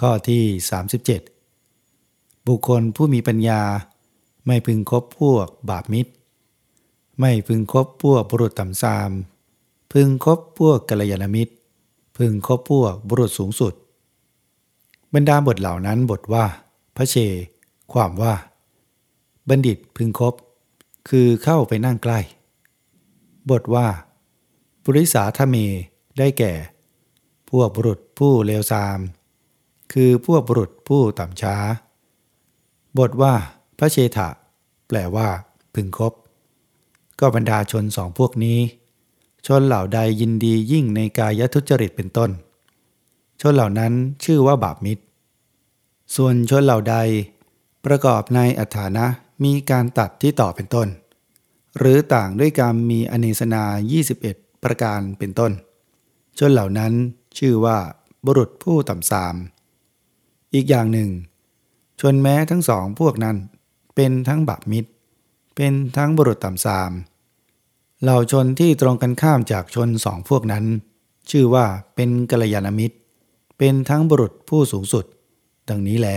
ข้อที่ 37 บุคคลผู้มีปัญญา ไม่พึงคบพวกบาปมิตร ไม่พึงคบพวกบุรุษต่ำซาม พึงคบพวกกัลยาณมิตร พึงคบพวกบุรุษสูงสุด บรรดาบทเหล่านั้นบทว่า พระเช ความว่า บัณฑิตพึงคบ คือเข้าไปนั่งใกล้ บทว่าปุริสาทเมได้แก่ พวกบุรุษผู้เลวทราม คือพวกบุรุษผู้ต่ำช้า บทว่าพระเชษฐะแปลว่า พึงคบ ก็บรรดาชนสองพวกนี้ ชนเหล่าใดยินดียิ่งในกายทุจริตเป็นต้น ชนเหล่านั้นชื่อว่าบาปมิตร ส่วนชนเหล่าใด ประกอบในอัฐานะมีการตัดที่ต่อเป็นต้น หรือต่างด้วยการมีอเนสนา 21 ประการเป็นต้น ชนเหล่านั้นชื่อว่าบุรุษผู้ต่ำสาม อีกอย่างหนึ่ง ชนแม้ทั้งสองพวกนั้น เป็นทั้งบัพมิตร เป็นทั้งบุรุษต่ำสามเหล่าชนที่ตรงกันข้ามจากชนสองพวกนั้น ชื่อว่าเป็นกัลยาณมิตร เป็นทั้งบุรุษผู้สูงสุด ดังนี้แล